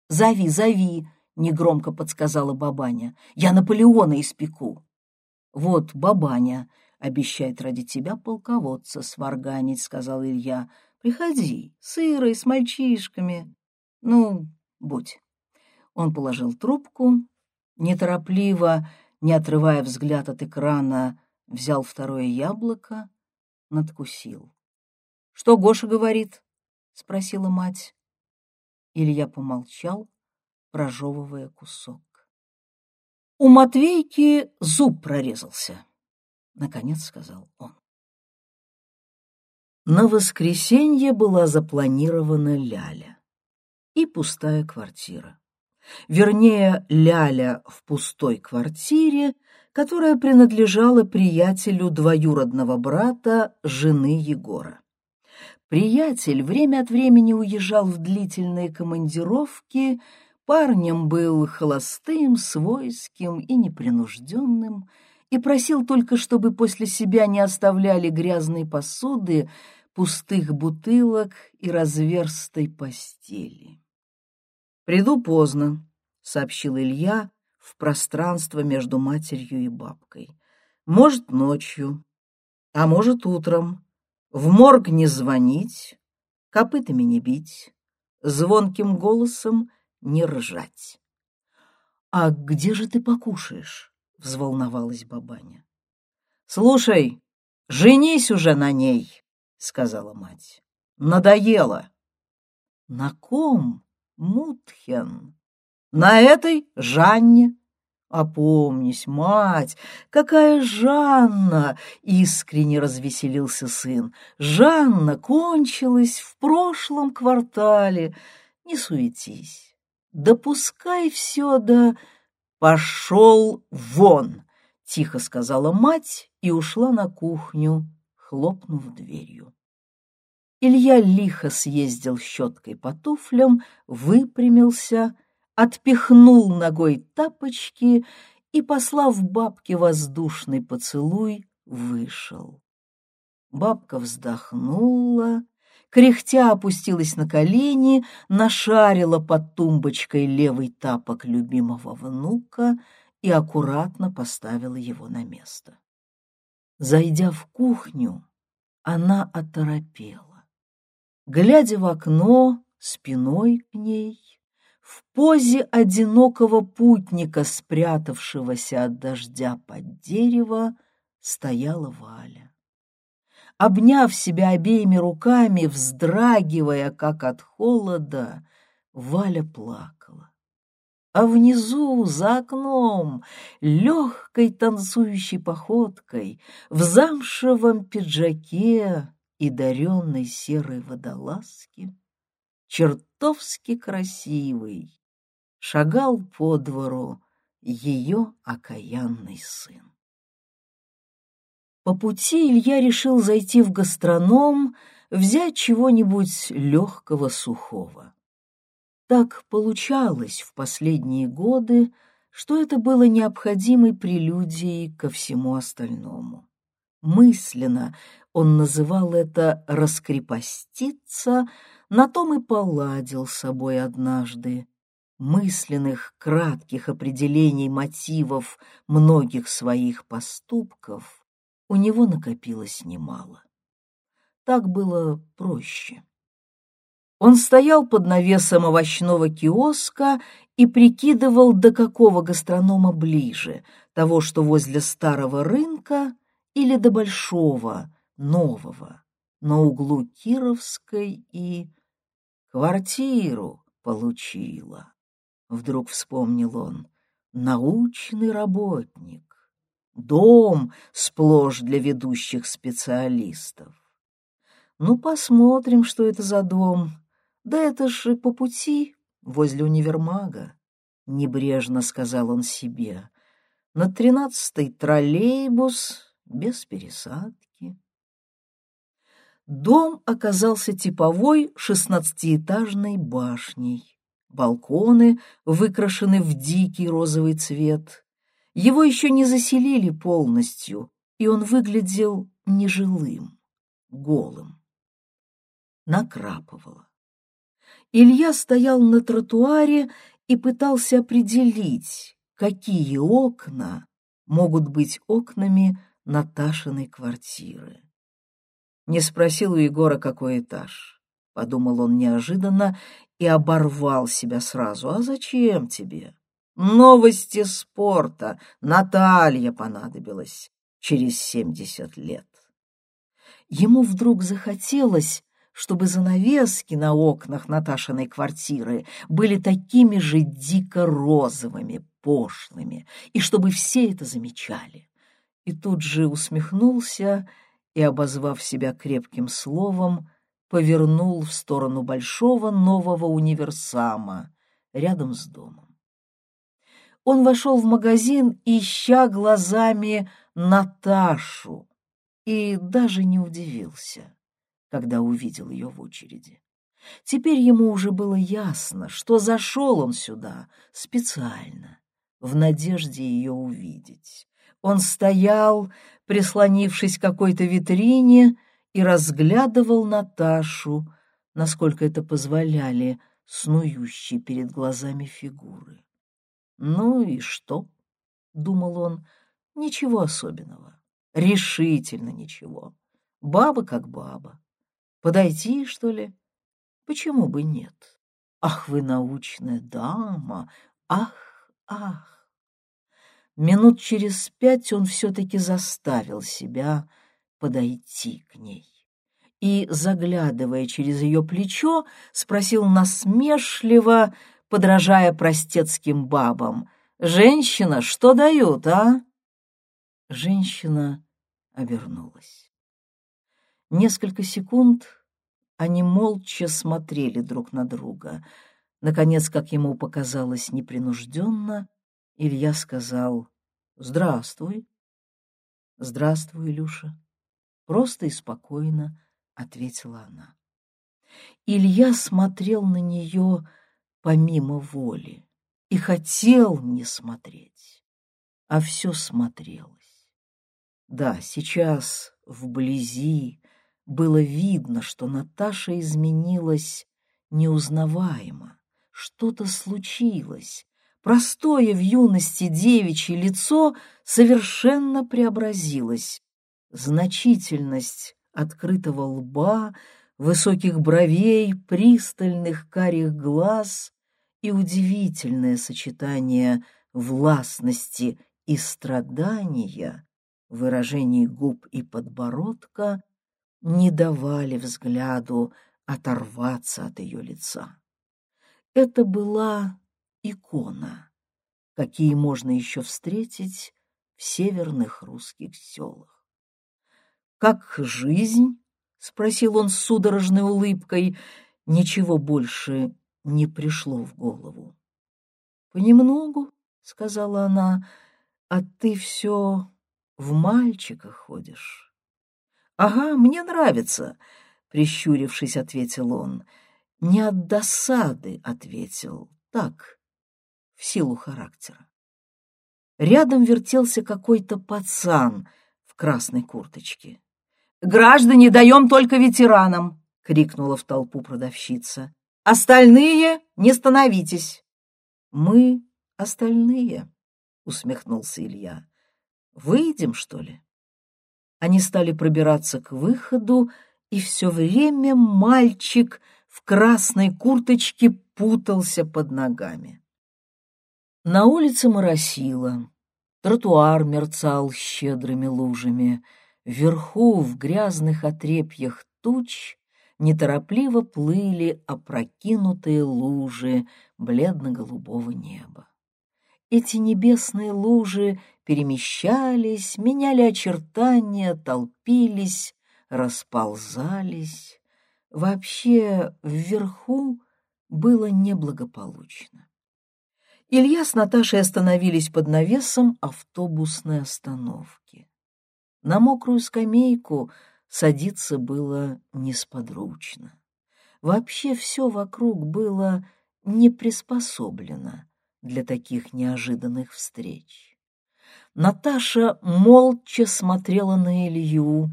Зови, зови, негромко подсказала бабаня. Я Наполеона испеку. Вот бабаня обещает ради тебя полководца сварганить, — сказал Илья. — Приходи, с Ирой, с мальчишками. Ну, будь. Он положил трубку, неторопливо, не отрывая взгляд от экрана, взял второе яблоко, надкусил. — Что Гоша говорит? — спросила мать. Илья помолчал, прожевывая кусок. У Матвейки зуб прорезался. — наконец сказал он. На воскресенье была запланирована Ляля и пустая квартира. Вернее, Ляля в пустой квартире, которая принадлежала приятелю двоюродного брата жены Егора. Приятель время от времени уезжал в длительные командировки, парнем был холостым, свойским и непринужденным, и просил только, чтобы после себя не оставляли грязной посуды, пустых бутылок и разверстой постели. «Приду поздно», — сообщил Илья в пространство между матерью и бабкой. «Может, ночью, а может, утром. В морг не звонить, копытами не бить, звонким голосом не ржать». «А где же ты покушаешь?» — взволновалась бабаня. — Слушай, женись уже на ней, — сказала мать. — Надоело. — На ком, Мутхен? — На этой Жанне. «Опомнись, мать! Какая Жанна!» — искренне развеселился сын. «Жанна кончилась в прошлом квартале. Не суетись. Допускай все до...» «Пошел вон!» — тихо сказала мать и ушла на кухню, хлопнув дверью. Илья лихо съездил щеткой по туфлям, выпрямился, отпихнул ногой тапочки и, послав бабке воздушный поцелуй, вышел. Бабка вздохнула, кряхтя опустилась на колени, нашарила под тумбочкой левый тапок любимого внука и аккуратно поставила его на место. Зайдя в кухню, она оторопела. Глядя в окно, спиной к ней, в позе одинокого путника, спрятавшегося от дождя под дерево, стояла Валя обняв себя обеими руками, вздрагивая, как от холода, Валя плакала. а внизу, за окном, легкой танцующей походкой, в замшевом пиджаке и даренной серой водолазке, чертовски красивый, шагал по двору ее окаянный сын. По пути Илья решил зайти в гастроном, взять чего-нибудь легкого сухого. Так получалось в последние годы, что это было необходимой прелюдией ко всему остальному. Мысленно он называл это «раскрепоститься», на том и поладил с собой однажды. Мысленных кратких определений мотивов многих своих поступков у него накопилось немало. Так было проще. Он стоял под навесом овощного киоска и прикидывал, до какого гастронома ближе, того, что возле старого рынка, или до большого, нового, на углу Кировской и... Квартиру получила, вдруг вспомнил он, научный работник, дом сплошь для ведущих специалистов. Ну, посмотрим, что это за дом, «Да это ж по пути, возле универмага», — небрежно сказал он себе. «На тринадцатый троллейбус без пересадки». Дом оказался типовой шестнадцатиэтажной башней. Балконы выкрашены в дикий розовый цвет. Его еще не заселили полностью, и он выглядел нежилым, голым. Накрапывало. Илья стоял на тротуаре и пытался определить, какие окна могут быть окнами Наташиной квартиры. Не спросил у Егора, какой этаж. Подумал он неожиданно и оборвал себя сразу. «А зачем тебе?» «Новости спорта. Наталья понадобилась через семьдесят лет». Ему вдруг захотелось чтобы занавески на окнах Наташиной квартиры были такими же дико розовыми, пошлыми, и чтобы все это замечали. И тут же усмехнулся и, обозвав себя крепким словом, повернул в сторону большого нового универсама рядом с домом. Он вошел в магазин, ища глазами Наташу, и даже не удивился когда увидел ее в очереди. Теперь ему уже было ясно, что зашел он сюда специально, в надежде ее увидеть. Он стоял, прислонившись к какой-то витрине, и разглядывал Наташу, насколько это позволяли снующие перед глазами фигуры. «Ну и что?» — думал он. «Ничего особенного. Решительно ничего. Баба как баба. Подойти, что ли? Почему бы нет? Ах, вы научная дама! Ах, ах! Минут через пять он все-таки заставил себя подойти к ней и, заглядывая через ее плечо, спросил насмешливо, подражая простецким бабам, «Женщина, что дают, а?» Женщина обернулась. Несколько секунд они молча смотрели друг на друга. Наконец, как ему показалось непринужденно, Илья сказал «Здравствуй». «Здравствуй, Илюша». Просто и спокойно ответила она. Илья смотрел на нее помимо воли и хотел не смотреть, а все смотрелось. Да, сейчас вблизи, было видно, что Наташа изменилась неузнаваемо. Что-то случилось. Простое в юности девичье лицо совершенно преобразилось. Значительность открытого лба, высоких бровей, пристальных карих глаз и удивительное сочетание властности и страдания, выражений губ и подбородка не давали взгляду оторваться от ее лица. Это была икона, какие можно еще встретить в северных русских селах. «Как жизнь?» — спросил он с судорожной улыбкой. Ничего больше не пришло в голову. «Понемногу», — сказала она, — «а ты все в мальчиках ходишь». «Ага, мне нравится», — прищурившись, ответил он. «Не от досады», — ответил, — «так, в силу характера». Рядом вертелся какой-то пацан в красной курточке. «Граждане даем только ветеранам!» — крикнула в толпу продавщица. «Остальные не становитесь!» «Мы остальные», — усмехнулся Илья. «Выйдем, что ли?» Они стали пробираться к выходу, и все время мальчик в красной курточке путался под ногами. На улице моросило, тротуар мерцал щедрыми лужами — Вверху, в грязных отрепьях туч, неторопливо плыли опрокинутые лужи бледно-голубого неба. Эти небесные лужи перемещались, меняли очертания, толпились, расползались. Вообще, вверху было неблагополучно. Илья с Наташей остановились под навесом автобусной остановки. На мокрую скамейку садиться было несподручно. Вообще все вокруг было не приспособлено для таких неожиданных встреч. Наташа молча смотрела на Илью.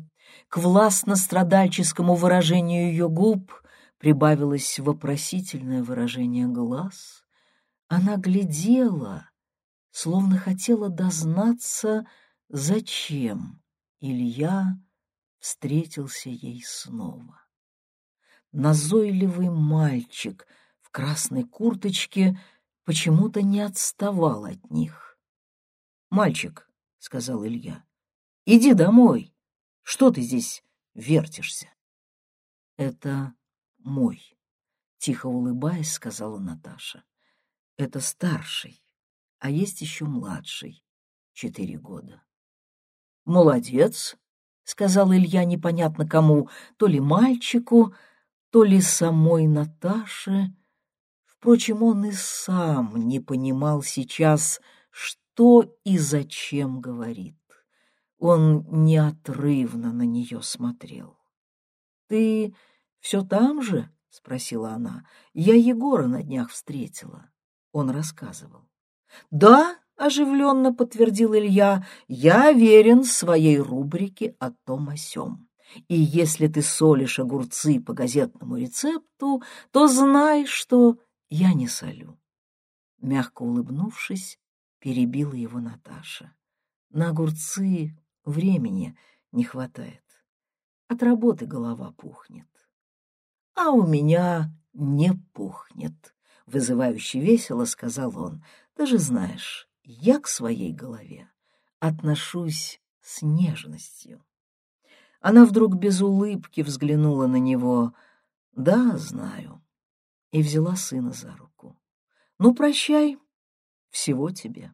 К властно-страдальческому выражению ее губ прибавилось вопросительное выражение глаз. Она глядела, словно хотела дознаться, зачем Илья встретился ей снова. Назойливый мальчик в красной курточке почему-то не отставал от них. «Мальчик», — сказал Илья, — «иди домой. Что ты здесь вертишься?» «Это мой», — тихо улыбаясь, сказала Наташа. «Это старший, а есть еще младший, четыре года». «Молодец», — сказал Илья непонятно кому, то ли мальчику, то ли самой Наташе. Впрочем, он и сам не понимал сейчас, что и зачем говорит. Он неотрывно на нее смотрел. «Ты все там же?» — спросила она. «Я Егора на днях встретила». Он рассказывал. «Да?» оживленно подтвердил Илья, я верен своей рубрике о том о сём. И если ты солишь огурцы по газетному рецепту, то знай, что я не солю. Мягко улыбнувшись, перебила его Наташа. На огурцы времени не хватает. От работы голова пухнет. А у меня не пухнет, вызывающе весело сказал он. Ты же знаешь, я к своей голове отношусь с нежностью. Она вдруг без улыбки взглянула на него. «Да, знаю», и взяла сына за руку. «Ну, прощай, всего тебе».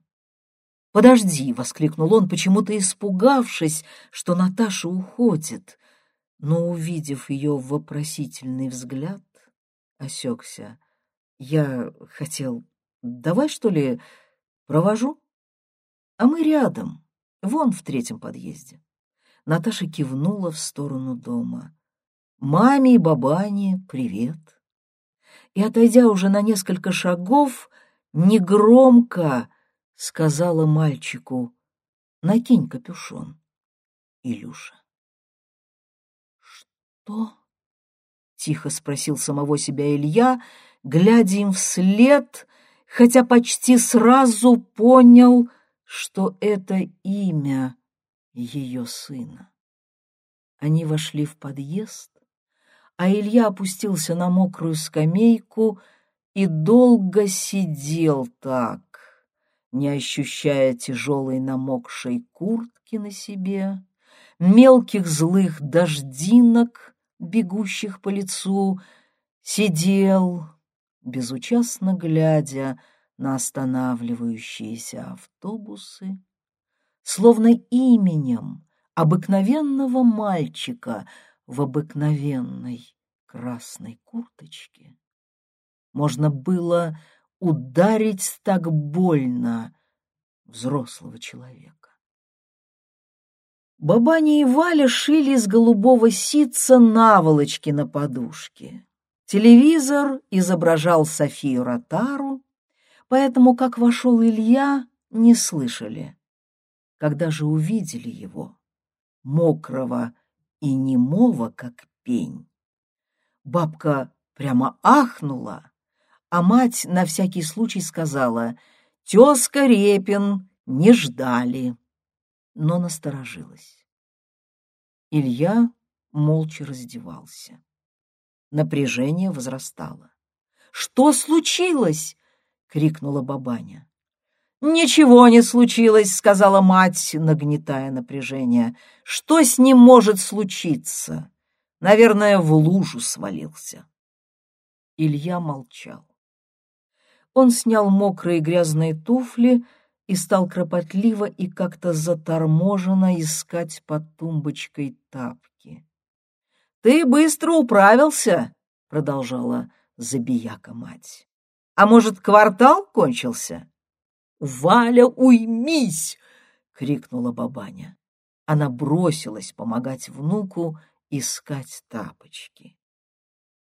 «Подожди!» — воскликнул он, почему-то испугавшись, что Наташа уходит, но, увидев ее вопросительный взгляд, осекся. «Я хотел... Давай, что ли, Провожу? А мы рядом, вон в третьем подъезде. Наташа кивнула в сторону дома. Маме и бабане привет. И, отойдя уже на несколько шагов, негромко сказала мальчику, накинь капюшон, Илюша. Что? Тихо спросил самого себя Илья, глядя им вслед — хотя почти сразу понял, что это имя ее сына. Они вошли в подъезд, а Илья опустился на мокрую скамейку и долго сидел так, не ощущая тяжелой намокшей куртки на себе, мелких злых дождинок, бегущих по лицу, сидел, безучастно глядя на останавливающиеся автобусы, словно именем обыкновенного мальчика в обыкновенной красной курточке, можно было ударить так больно взрослого человека. Бабаня и Валя шили из голубого ситца наволочки на подушке. Телевизор изображал Софию Ротару, поэтому, как вошел Илья, не слышали. Когда же увидели его, мокрого и немого, как пень, бабка прямо ахнула, а мать на всякий случай сказала «Тезка Репин, не ждали» но насторожилась. Илья молча раздевался. Напряжение возрастало. «Что случилось?» — крикнула бабаня. «Ничего не случилось», — сказала мать, нагнетая напряжение. «Что с ним может случиться? Наверное, в лужу свалился». Илья молчал. Он снял мокрые грязные туфли, и стал кропотливо и как-то заторможенно искать под тумбочкой тапки. — Ты быстро управился, — продолжала забияка мать. — А может, квартал кончился? — Валя, уймись! — крикнула бабаня. Она бросилась помогать внуку искать тапочки.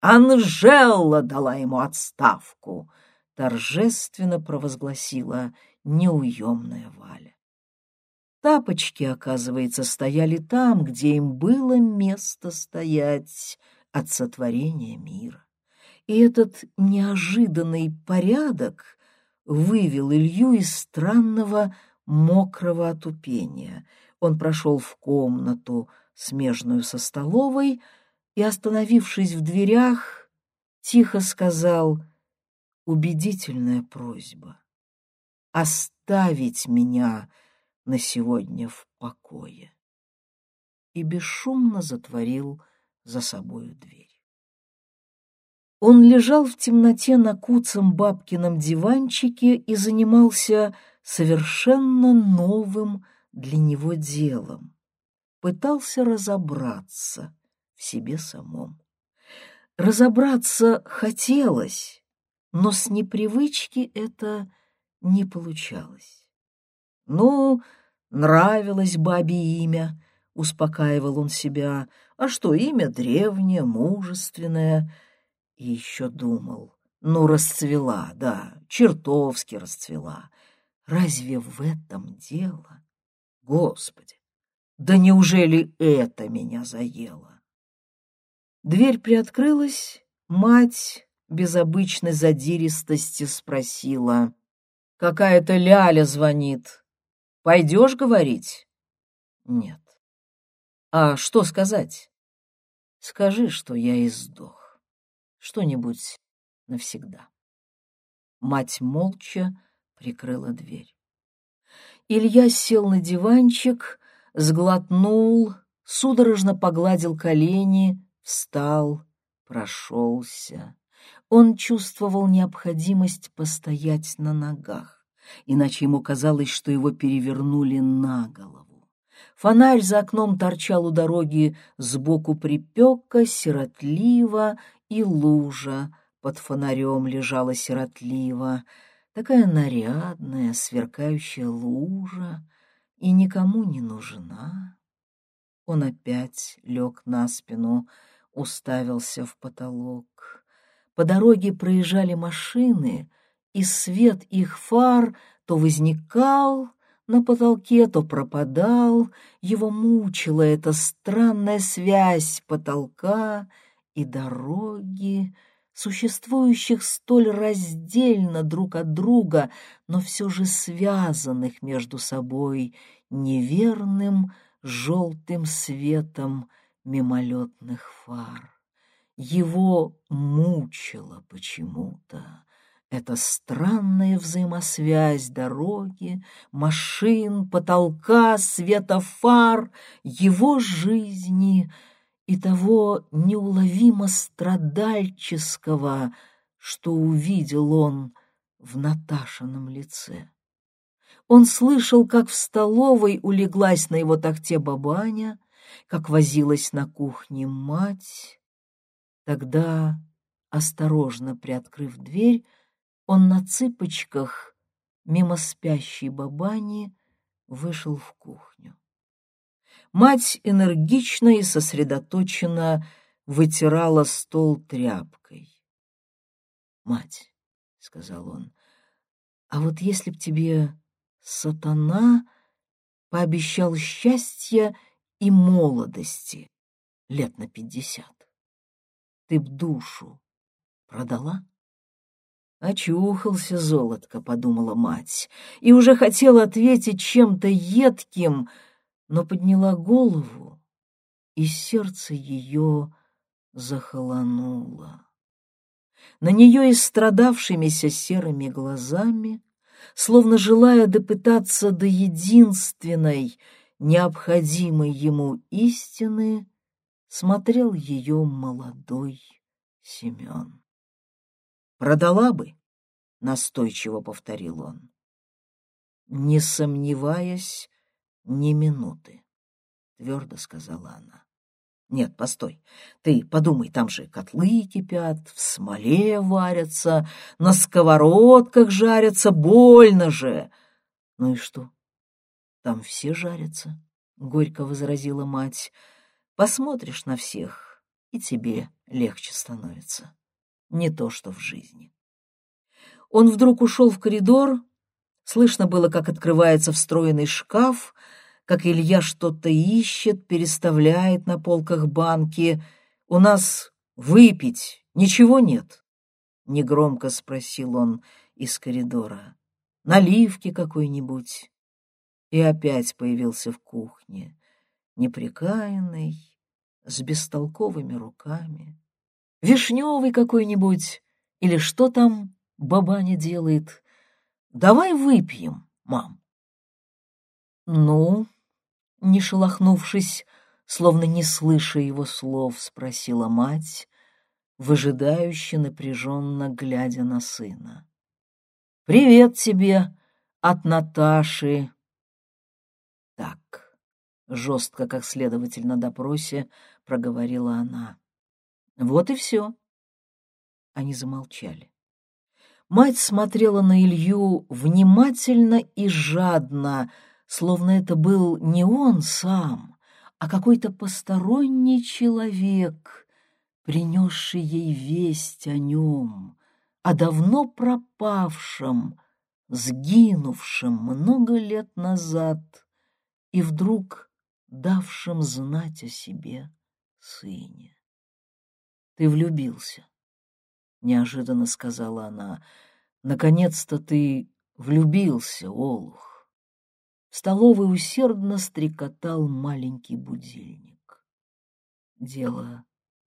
Анжела дала ему отставку, торжественно провозгласила неуемная Валя. Тапочки, оказывается, стояли там, где им было место стоять от сотворения мира. И этот неожиданный порядок вывел Илью из странного мокрого отупения. Он прошел в комнату, смежную со столовой, и, остановившись в дверях, тихо сказал «Убедительная просьба» оставить меня на сегодня в покое. И бесшумно затворил за собою дверь. Он лежал в темноте на куцом бабкином диванчике и занимался совершенно новым для него делом. Пытался разобраться в себе самом. Разобраться хотелось, но с непривычки это не получалось. «Ну, нравилось бабе имя», — успокаивал он себя. «А что, имя древнее, мужественное?» И еще думал. «Ну, расцвела, да, чертовски расцвела. Разве в этом дело? Господи, да неужели это меня заело?» Дверь приоткрылась, мать без обычной задиристости спросила — Какая-то ляля звонит. Пойдешь говорить? Нет. А что сказать? Скажи, что я и сдох. Что-нибудь навсегда. Мать молча прикрыла дверь. Илья сел на диванчик, сглотнул, судорожно погладил колени, встал, прошелся он чувствовал необходимость постоять на ногах, иначе ему казалось, что его перевернули на голову. Фонарь за окном торчал у дороги сбоку припека, сиротливо, и лужа под фонарем лежала сиротливо, такая нарядная, сверкающая лужа, и никому не нужна. Он опять лег на спину, уставился в потолок. По дороге проезжали машины, и свет их фар то возникал на потолке, то пропадал. Его мучила эта странная связь потолка и дороги, существующих столь раздельно друг от друга, но все же связанных между собой неверным желтым светом мимолетных фар. Его мучило почему-то эта странная взаимосвязь дороги, машин, потолка, света фар, его жизни и того неуловимо страдальческого, что увидел он в Наташином лице. Он слышал, как в столовой улеглась на его тахте бабаня, как возилась на кухне мать. Тогда, осторожно приоткрыв дверь, он на цыпочках мимо спящей бабани вышел в кухню. Мать энергично и сосредоточенно вытирала стол тряпкой. «Мать», — сказал он, — «а вот если б тебе сатана пообещал счастья и молодости лет на пятьдесят, ты б душу продала?» «Очухался золотко», — подумала мать, и уже хотела ответить чем-то едким, но подняла голову, и сердце ее захолонуло. На нее истрадавшимися серыми глазами, словно желая допытаться до единственной, необходимой ему истины, смотрел ее молодой Семен. «Продала бы», — настойчиво повторил он, не сомневаясь ни минуты, — твердо сказала она. Нет, постой, ты подумай, там же котлы кипят, в смоле варятся, на сковородках жарятся, больно же. Ну и что? Там все жарятся, — горько возразила мать. Посмотришь на всех, и тебе легче становится. Не то, что в жизни. Он вдруг ушел в коридор, слышно было, как открывается встроенный шкаф, как Илья что-то ищет, переставляет на полках банки. «У нас выпить ничего нет?» — негромко спросил он из коридора. «Наливки какой-нибудь?» И опять появился в кухне, неприкаянный, с бестолковыми руками. «Вишневый какой-нибудь, или что там бабаня делает? Давай выпьем, мам». «Ну, не шелохнувшись, словно не слыша его слов, спросила мать, выжидающе напряженно глядя на сына. «Привет тебе от Наташи!» «Так», — жестко, как следователь на допросе, проговорила она. «Вот и все». Они замолчали. Мать смотрела на Илью внимательно и жадно, словно это был не он сам, а какой-то посторонний человек, принесший ей весть о нем, о давно пропавшем, сгинувшем много лет назад и вдруг давшем знать о себе сыне. «Ты влюбился», — неожиданно сказала она. «Наконец-то ты влюбился, Олух». В столовой усердно стрекотал маленький будильник. «Дело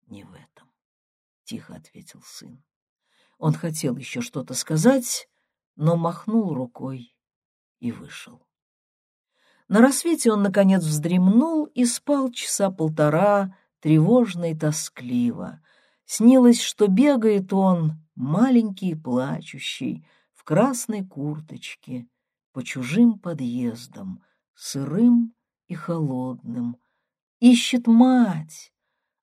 не в этом», — тихо ответил сын. Он хотел еще что-то сказать, но махнул рукой и вышел. На рассвете он, наконец, вздремнул и спал часа полтора, тревожно и тоскливо. Снилось, что бегает он, маленький плачущий, в красной курточке, по чужим подъездам, сырым и холодным. Ищет мать,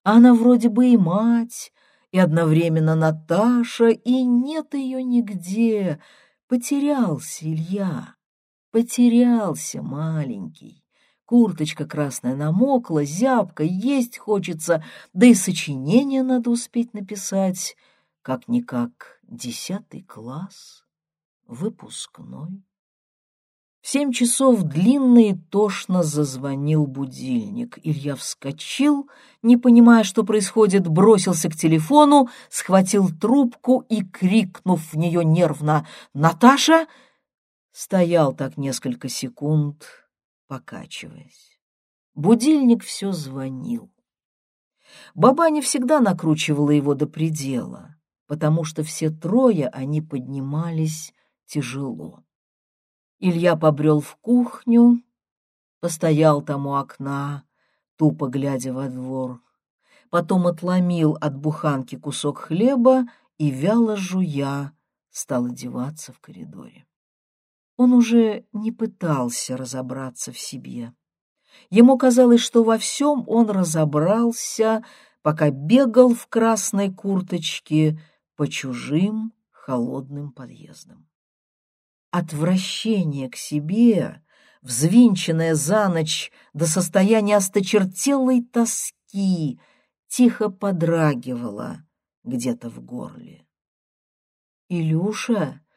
а она вроде бы и мать, и одновременно Наташа, и нет ее нигде. Потерялся Илья, потерялся маленький. Курточка красная намокла, зябка, есть хочется, да и сочинение надо успеть написать. Как-никак десятый класс, выпускной. В семь часов длинно и тошно зазвонил будильник. Илья вскочил, не понимая, что происходит, бросился к телефону, схватил трубку и, крикнув в нее нервно «Наташа!», стоял так несколько секунд, покачиваясь. Будильник все звонил. Баба не всегда накручивала его до предела, потому что все трое они поднимались тяжело. Илья побрел в кухню, постоял там у окна, тупо глядя во двор. Потом отломил от буханки кусок хлеба и, вяло жуя, стал одеваться в коридоре. Он уже не пытался разобраться в себе. Ему казалось, что во всем он разобрался, пока бегал в красной курточке по чужим холодным подъездам. Отвращение к себе, взвинченное за ночь до состояния осточертелой тоски, тихо подрагивало где-то в горле. «Илюша!» —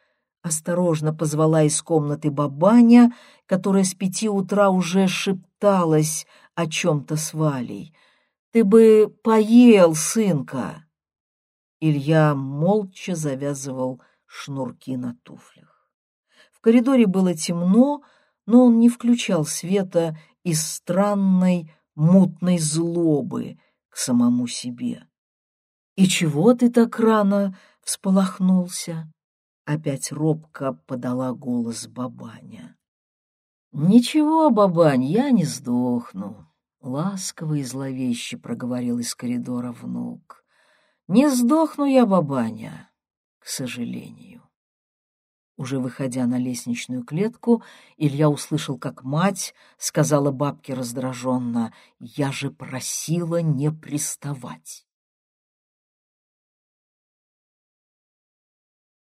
осторожно позвала из комнаты бабаня, которая с пяти утра уже шепталась о чем-то с Валей. «Ты бы поел, сынка!» Илья молча завязывал шнурки на туфлях. В коридоре было темно, но он не включал света из странной мутной злобы к самому себе. «И чего ты так рано всполохнулся?» Опять робко подала голос бабаня. «Ничего, бабань, я не сдохну», — ласково и зловеще проговорил из коридора внук. «Не сдохну я, бабаня, к сожалению». Уже выходя на лестничную клетку, Илья услышал, как мать сказала бабке раздраженно, «Я же просила не приставать».